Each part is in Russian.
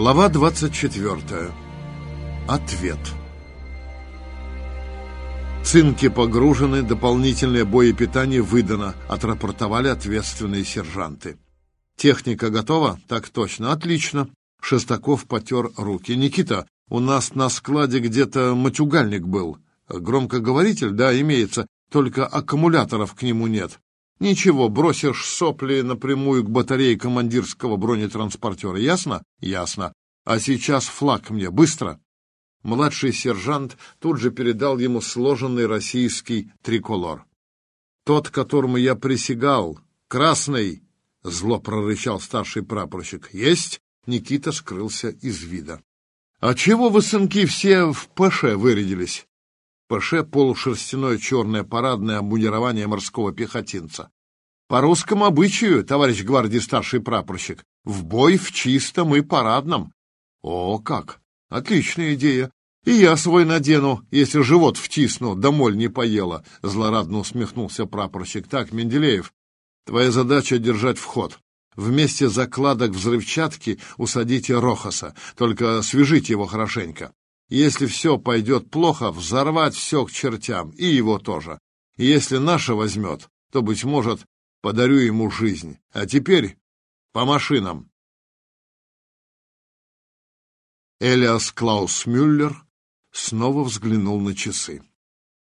Глава 24. Ответ. Цинки погружены, дополнительное боепитание выдано, отрапортовали ответственные сержанты. Техника готова? Так точно. Отлично. Шестаков потер руки. Никита, у нас на складе где-то матюгальник был. Громкоговоритель, да, имеется, только аккумуляторов к нему нет. Ничего, бросишь сопли напрямую к батарее командирского бронетранспортера. Ясно? Ясно. А сейчас флаг мне. Быстро. Младший сержант тут же передал ему сложенный российский триколор. Тот, которому я присягал, красный, зло прорычал старший прапорщик. Есть? Никита скрылся из вида. А чего вы, сынки, все в ПШ вырядились? ПШ — полушерстяное черное парадное обмундирование морского пехотинца. По русскому обычаю, товарищ гвардии старший прапорщик, в бой в чистом и парадном. О, как! Отличная идея. И я свой надену, если живот втисну, да моль не поела, злорадно усмехнулся прапорщик. Так, Менделеев, твоя задача держать вход. Вместе закладок взрывчатки усадите Рохаса, только свяжите его хорошенько. Если все пойдет плохо, взорвать все к чертям, и его тоже. Если наша возьмет, то, быть может, подарю ему жизнь. А теперь по машинам. Элиас Клаус Мюллер снова взглянул на часы.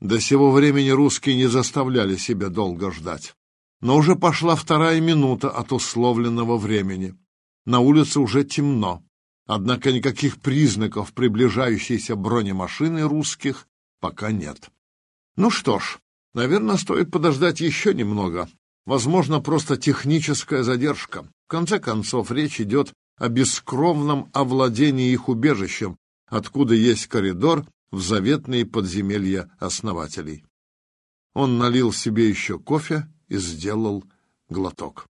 До сего времени русские не заставляли себя долго ждать. Но уже пошла вторая минута от условленного времени. На улице уже темно. Однако никаких признаков приближающейся бронемашины русских пока нет. Ну что ж, наверное, стоит подождать еще немного. Возможно, просто техническая задержка. В конце концов, речь идет о бескровном овладении их убежищем, откуда есть коридор в заветные подземелья основателей. Он налил себе еще кофе и сделал глоток.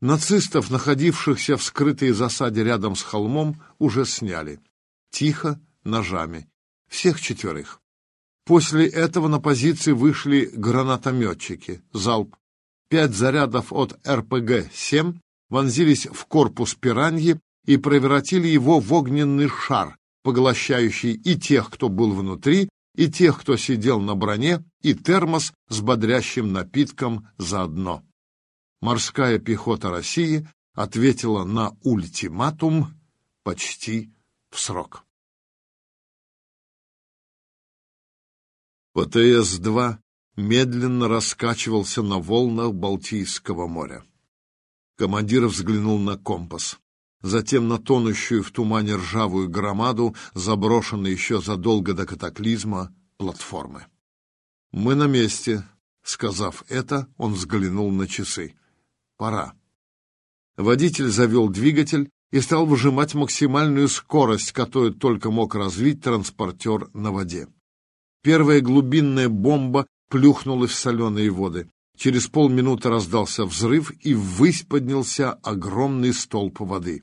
Нацистов, находившихся в скрытой засаде рядом с холмом, уже сняли. Тихо, ножами. Всех четверых. После этого на позиции вышли гранатометчики. Залп. Пять зарядов от РПГ-7 вонзились в корпус пираньи и превратили его в огненный шар, поглощающий и тех, кто был внутри, и тех, кто сидел на броне, и термос с бодрящим напитком заодно морская пехота России ответила на ультиматум почти в срок. ПТС-2 медленно раскачивался на волнах Балтийского моря. Командир взглянул на компас, затем на тонущую в тумане ржавую громаду, заброшенную еще задолго до катаклизма, платформы. «Мы на месте», — сказав это, он взглянул на часы. Пора. Водитель завел двигатель и стал выжимать максимальную скорость, которую только мог развить транспортер на воде. Первая глубинная бомба плюхнулась в соленые воды. Через полминуты раздался взрыв, и ввысь поднялся огромный столб воды.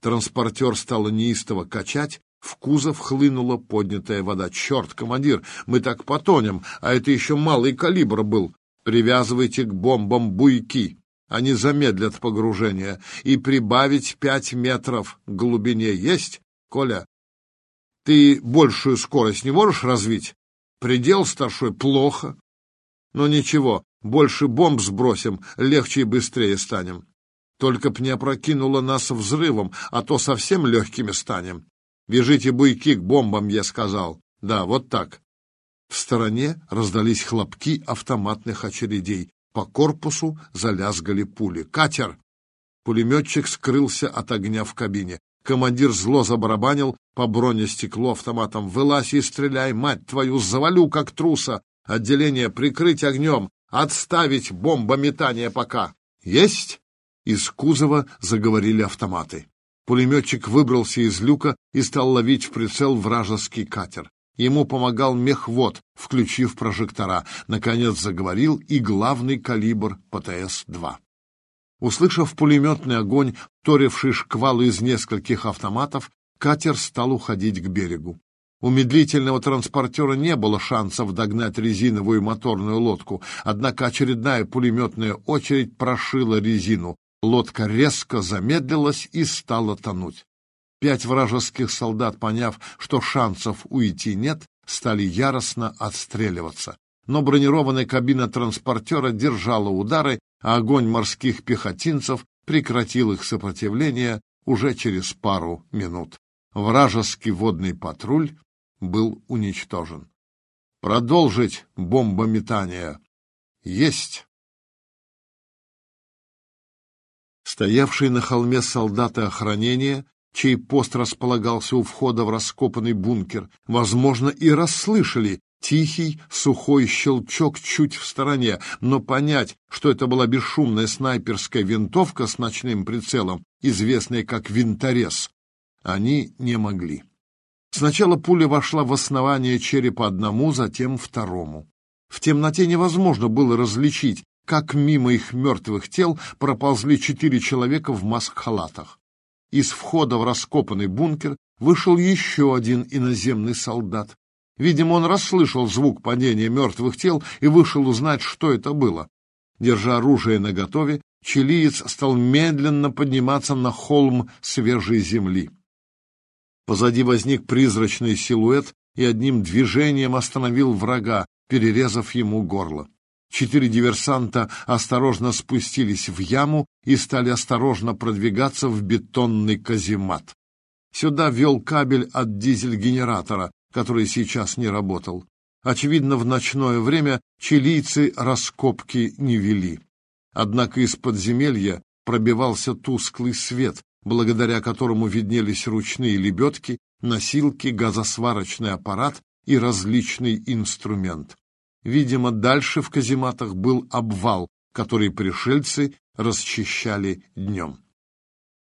Транспортер стало неистово качать, в кузов хлынула поднятая вода. «Черт, командир, мы так потонем, а это еще малый калибр был. Привязывайте к бомбам буйки!» Они замедлят погружение. И прибавить пять метров глубине есть, Коля? Ты большую скорость не можешь развить? Предел старшой плохо. Но ничего, больше бомб сбросим, легче и быстрее станем. Только б не опрокинуло нас взрывом, а то совсем легкими станем. Вяжите буйки к бомбам, я сказал. Да, вот так. В стороне раздались хлопки автоматных очередей. По корпусу залязгали пули. «Катер!» Пулеметчик скрылся от огня в кабине. Командир зло забарабанил по бронестеклу автоматом. «Вылазь и стреляй, мать твою, завалю, как труса! Отделение прикрыть огнем! Отставить бомбометание пока!» «Есть!» Из кузова заговорили автоматы. Пулеметчик выбрался из люка и стал ловить в прицел вражеский катер. Ему помогал мехвод, включив прожектора. Наконец заговорил и главный калибр ПТС-2. Услышав пулеметный огонь, торивший шквал из нескольких автоматов, катер стал уходить к берегу. У медлительного транспортера не было шансов догнать резиновую моторную лодку, однако очередная пулеметная очередь прошила резину. Лодка резко замедлилась и стала тонуть. Пять вражеских солдат, поняв, что шансов уйти нет, стали яростно отстреливаться. Но бронированная кабина транспортера держала удары, а огонь морских пехотинцев прекратил их сопротивление уже через пару минут. Вражеский водный патруль был уничтожен. Продолжить бомбометание. Есть! Стоявшие на холме солдаты охранения чей пост располагался у входа в раскопанный бункер, возможно, и расслышали тихий, сухой щелчок чуть в стороне, но понять, что это была бесшумная снайперская винтовка с ночным прицелом, известная как винторез, они не могли. Сначала пуля вошла в основание черепа одному, затем второму. В темноте невозможно было различить, как мимо их мертвых тел проползли четыре человека в маск-халатах. Из входа в раскопанный бункер вышел еще один иноземный солдат. Видимо, он расслышал звук падения мертвых тел и вышел узнать, что это было. Держа оружие наготове, чилиец стал медленно подниматься на холм свежей земли. Позади возник призрачный силуэт и одним движением остановил врага, перерезав ему горло. Четыре диверсанта осторожно спустились в яму и стали осторожно продвигаться в бетонный каземат. Сюда вел кабель от дизель-генератора, который сейчас не работал. Очевидно, в ночное время чилийцы раскопки не вели. Однако из подземелья пробивался тусклый свет, благодаря которому виднелись ручные лебедки, носилки, газосварочный аппарат и различный инструмент. Видимо, дальше в казематах был обвал, который пришельцы расчищали днем.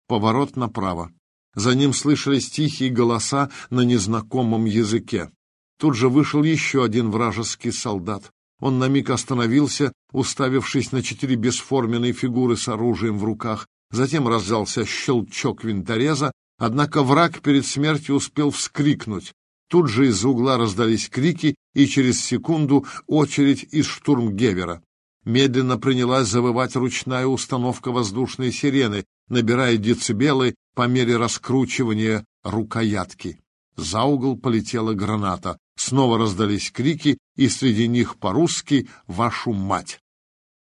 Поворот направо. За ним слышались тихие голоса на незнакомом языке. Тут же вышел еще один вражеский солдат. Он на миг остановился, уставившись на четыре бесформенные фигуры с оружием в руках. Затем раздался щелчок винтореза, однако враг перед смертью успел вскрикнуть. Тут же из угла раздались крики, и через секунду очередь из штурмгевера. Медленно принялась завывать ручная установка воздушной сирены, набирая децибелы по мере раскручивания рукоятки. За угол полетела граната. Снова раздались крики, и среди них по-русски «Вашу мать!».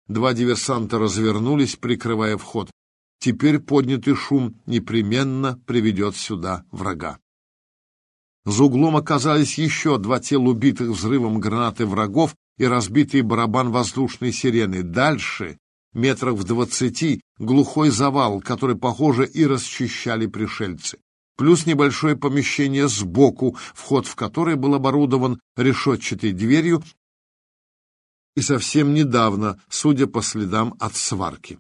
Два диверсанта развернулись, прикрывая вход. Теперь поднятый шум непременно приведет сюда врага. За углом оказались еще два тела убитых взрывом гранаты врагов и разбитый барабан воздушной сирены. Дальше, метрах в двадцати, глухой завал, который, похоже, и расчищали пришельцы. Плюс небольшое помещение сбоку, вход в которое был оборудован решетчатой дверью и совсем недавно, судя по следам от сварки.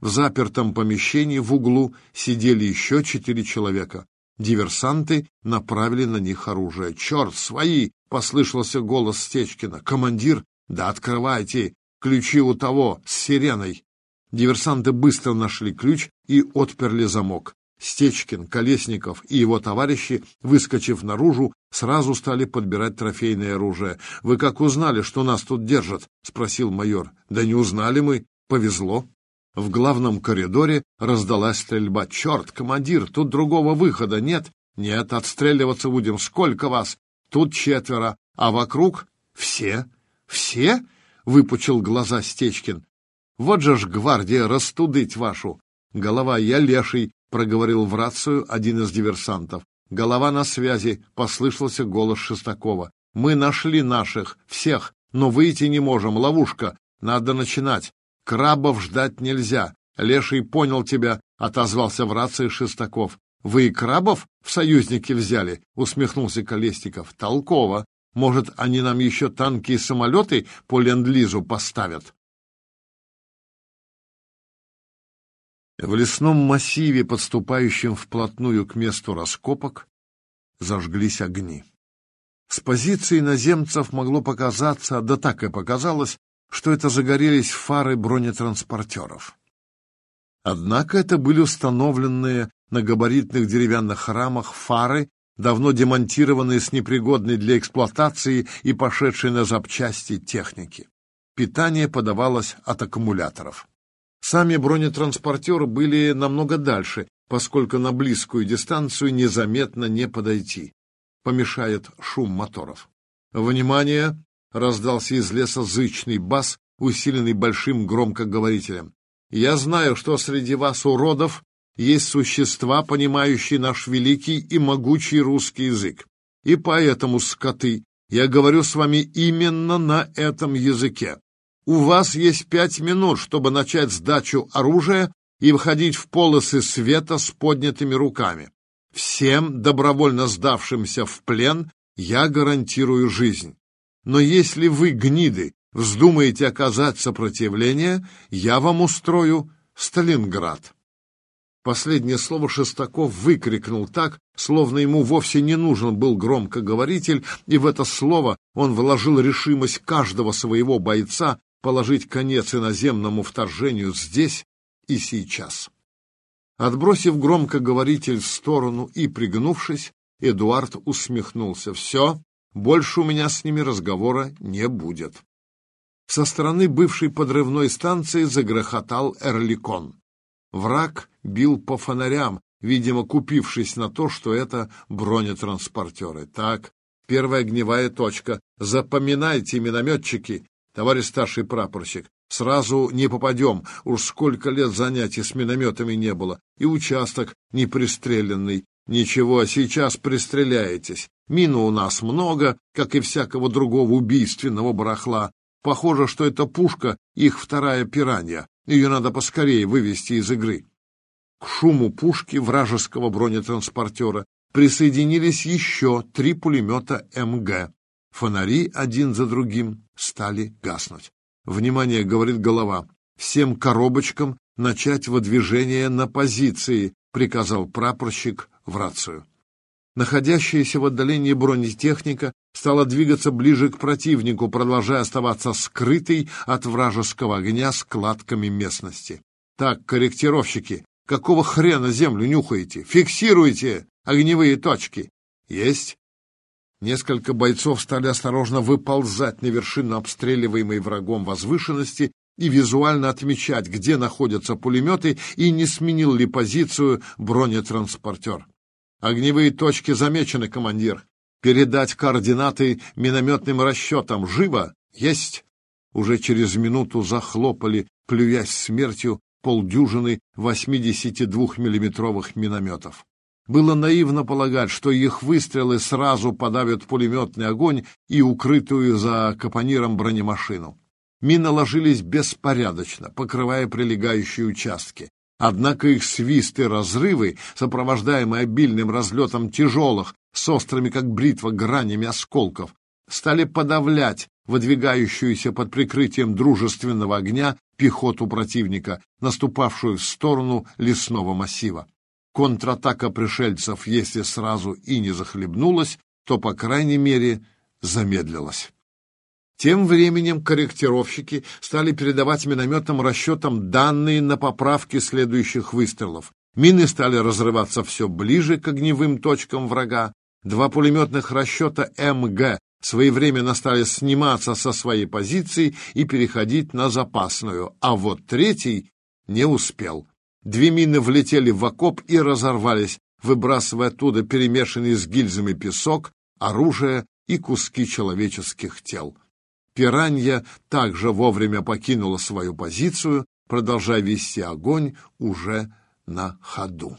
В запертом помещении в углу сидели еще четыре человека. Диверсанты направили на них оружие. «Черт, свои!» — послышался голос Стечкина. «Командир, да открывайте! Ключи у того, с сиреной!» Диверсанты быстро нашли ключ и отперли замок. Стечкин, Колесников и его товарищи, выскочив наружу, сразу стали подбирать трофейное оружие. «Вы как узнали, что нас тут держат?» — спросил майор. «Да не узнали мы. Повезло». В главном коридоре раздалась стрельба. «Черт, командир, тут другого выхода нет!» «Нет, отстреливаться будем. Сколько вас?» «Тут четверо. А вокруг?» «Все». «Все?» — выпучил глаза Стечкин. «Вот же ж гвардия растудыть вашу!» «Голова, я леший», — проговорил в рацию один из диверсантов. «Голова на связи», — послышался голос Шестакова. «Мы нашли наших, всех, но выйти не можем. Ловушка. Надо начинать. Крабов ждать нельзя. Леший понял тебя, — отозвался в рации Шестаков. Вы и крабов в союзники взяли? — усмехнулся Колесников. Толково. Может, они нам еще танки и самолеты по ленд-лизу поставят? В лесном массиве, подступающем вплотную к месту раскопок, зажглись огни. С позиции наземцев могло показаться, да так и показалось, что это загорелись фары бронетранспортеров. Однако это были установленные на габаритных деревянных рамах фары, давно демонтированные с непригодной для эксплуатации и пошедшей на запчасти техники. Питание подавалось от аккумуляторов. Сами бронетранспортеры были намного дальше, поскольку на близкую дистанцию незаметно не подойти. Помешает шум моторов. «Внимание!» — раздался из леса зычный бас, усиленный большим громкоговорителем. «Я знаю, что среди вас, уродов, есть существа, понимающие наш великий и могучий русский язык. И поэтому, скоты, я говорю с вами именно на этом языке. У вас есть пять минут, чтобы начать сдачу оружия и выходить в полосы света с поднятыми руками. Всем добровольно сдавшимся в плен я гарантирую жизнь. Но если вы, гниды, вздумаете оказать сопротивление, я вам устрою Сталинград. Последнее слово Шестаков выкрикнул так, словно ему вовсе не нужен был громкоговоритель, и в это слово он вложил решимость каждого своего бойца положить конец иноземному вторжению здесь и сейчас. Отбросив громкоговоритель в сторону и пригнувшись, Эдуард усмехнулся. «Все, больше у меня с ними разговора не будет». Со стороны бывшей подрывной станции загрохотал Эрликон. Враг бил по фонарям, видимо, купившись на то, что это бронетранспортеры. Так, первая огневая точка. Запоминайте, минометчики, товарищ старший прапорщик. Сразу не попадем, уж сколько лет занятий с минометами не было, и участок не пристреленный. Ничего, сейчас пристреляетесь. Мину у нас много, как и всякого другого убийственного барахла. Похоже, что эта пушка — их вторая пиранья. Ее надо поскорее вывести из игры. К шуму пушки вражеского бронетранспортера присоединились еще три пулемета МГ. Фонари один за другим стали гаснуть. «Внимание!» — говорит голова. «Всем коробочкам начать выдвижение на позиции», — приказал прапорщик в рацию. Находящаяся в отдалении бронетехника стала двигаться ближе к противнику, продолжая оставаться скрытой от вражеского огня складками местности. «Так, корректировщики, какого хрена землю нюхаете? Фиксируйте огневые точки!» «Есть!» Несколько бойцов стали осторожно выползать на вершину обстреливаемой врагом возвышенности и визуально отмечать, где находятся пулеметы и не сменил ли позицию бронетранспортер. «Огневые точки замечены, командир. Передать координаты минометным расчетам. Живо? Есть!» Уже через минуту захлопали, плюясь смертью, полдюжины 82-миллиметровых минометов. Было наивно полагать, что их выстрелы сразу подавят пулеметный огонь и укрытую за капониром бронемашину. Мины ложились беспорядочно, покрывая прилегающие участки. Однако их свисты и разрывы, сопровождаемые обильным разлетом тяжелых, с острыми, как бритва, гранями осколков, стали подавлять выдвигающуюся под прикрытием дружественного огня пехоту противника, наступавшую в сторону лесного массива контратака пришельцев, если сразу и не захлебнулась, то, по крайней мере, замедлилась. Тем временем корректировщики стали передавать минометным расчетам данные на поправки следующих выстрелов. Мины стали разрываться все ближе к огневым точкам врага. Два пулеметных расчета МГ своевременно стали сниматься со своей позиции и переходить на запасную, а вот третий не успел. Две мины влетели в окоп и разорвались, выбрасывая оттуда перемешанный с гильзами песок, оружие и куски человеческих тел. Пиранья также вовремя покинула свою позицию, продолжая вести огонь уже на ходу.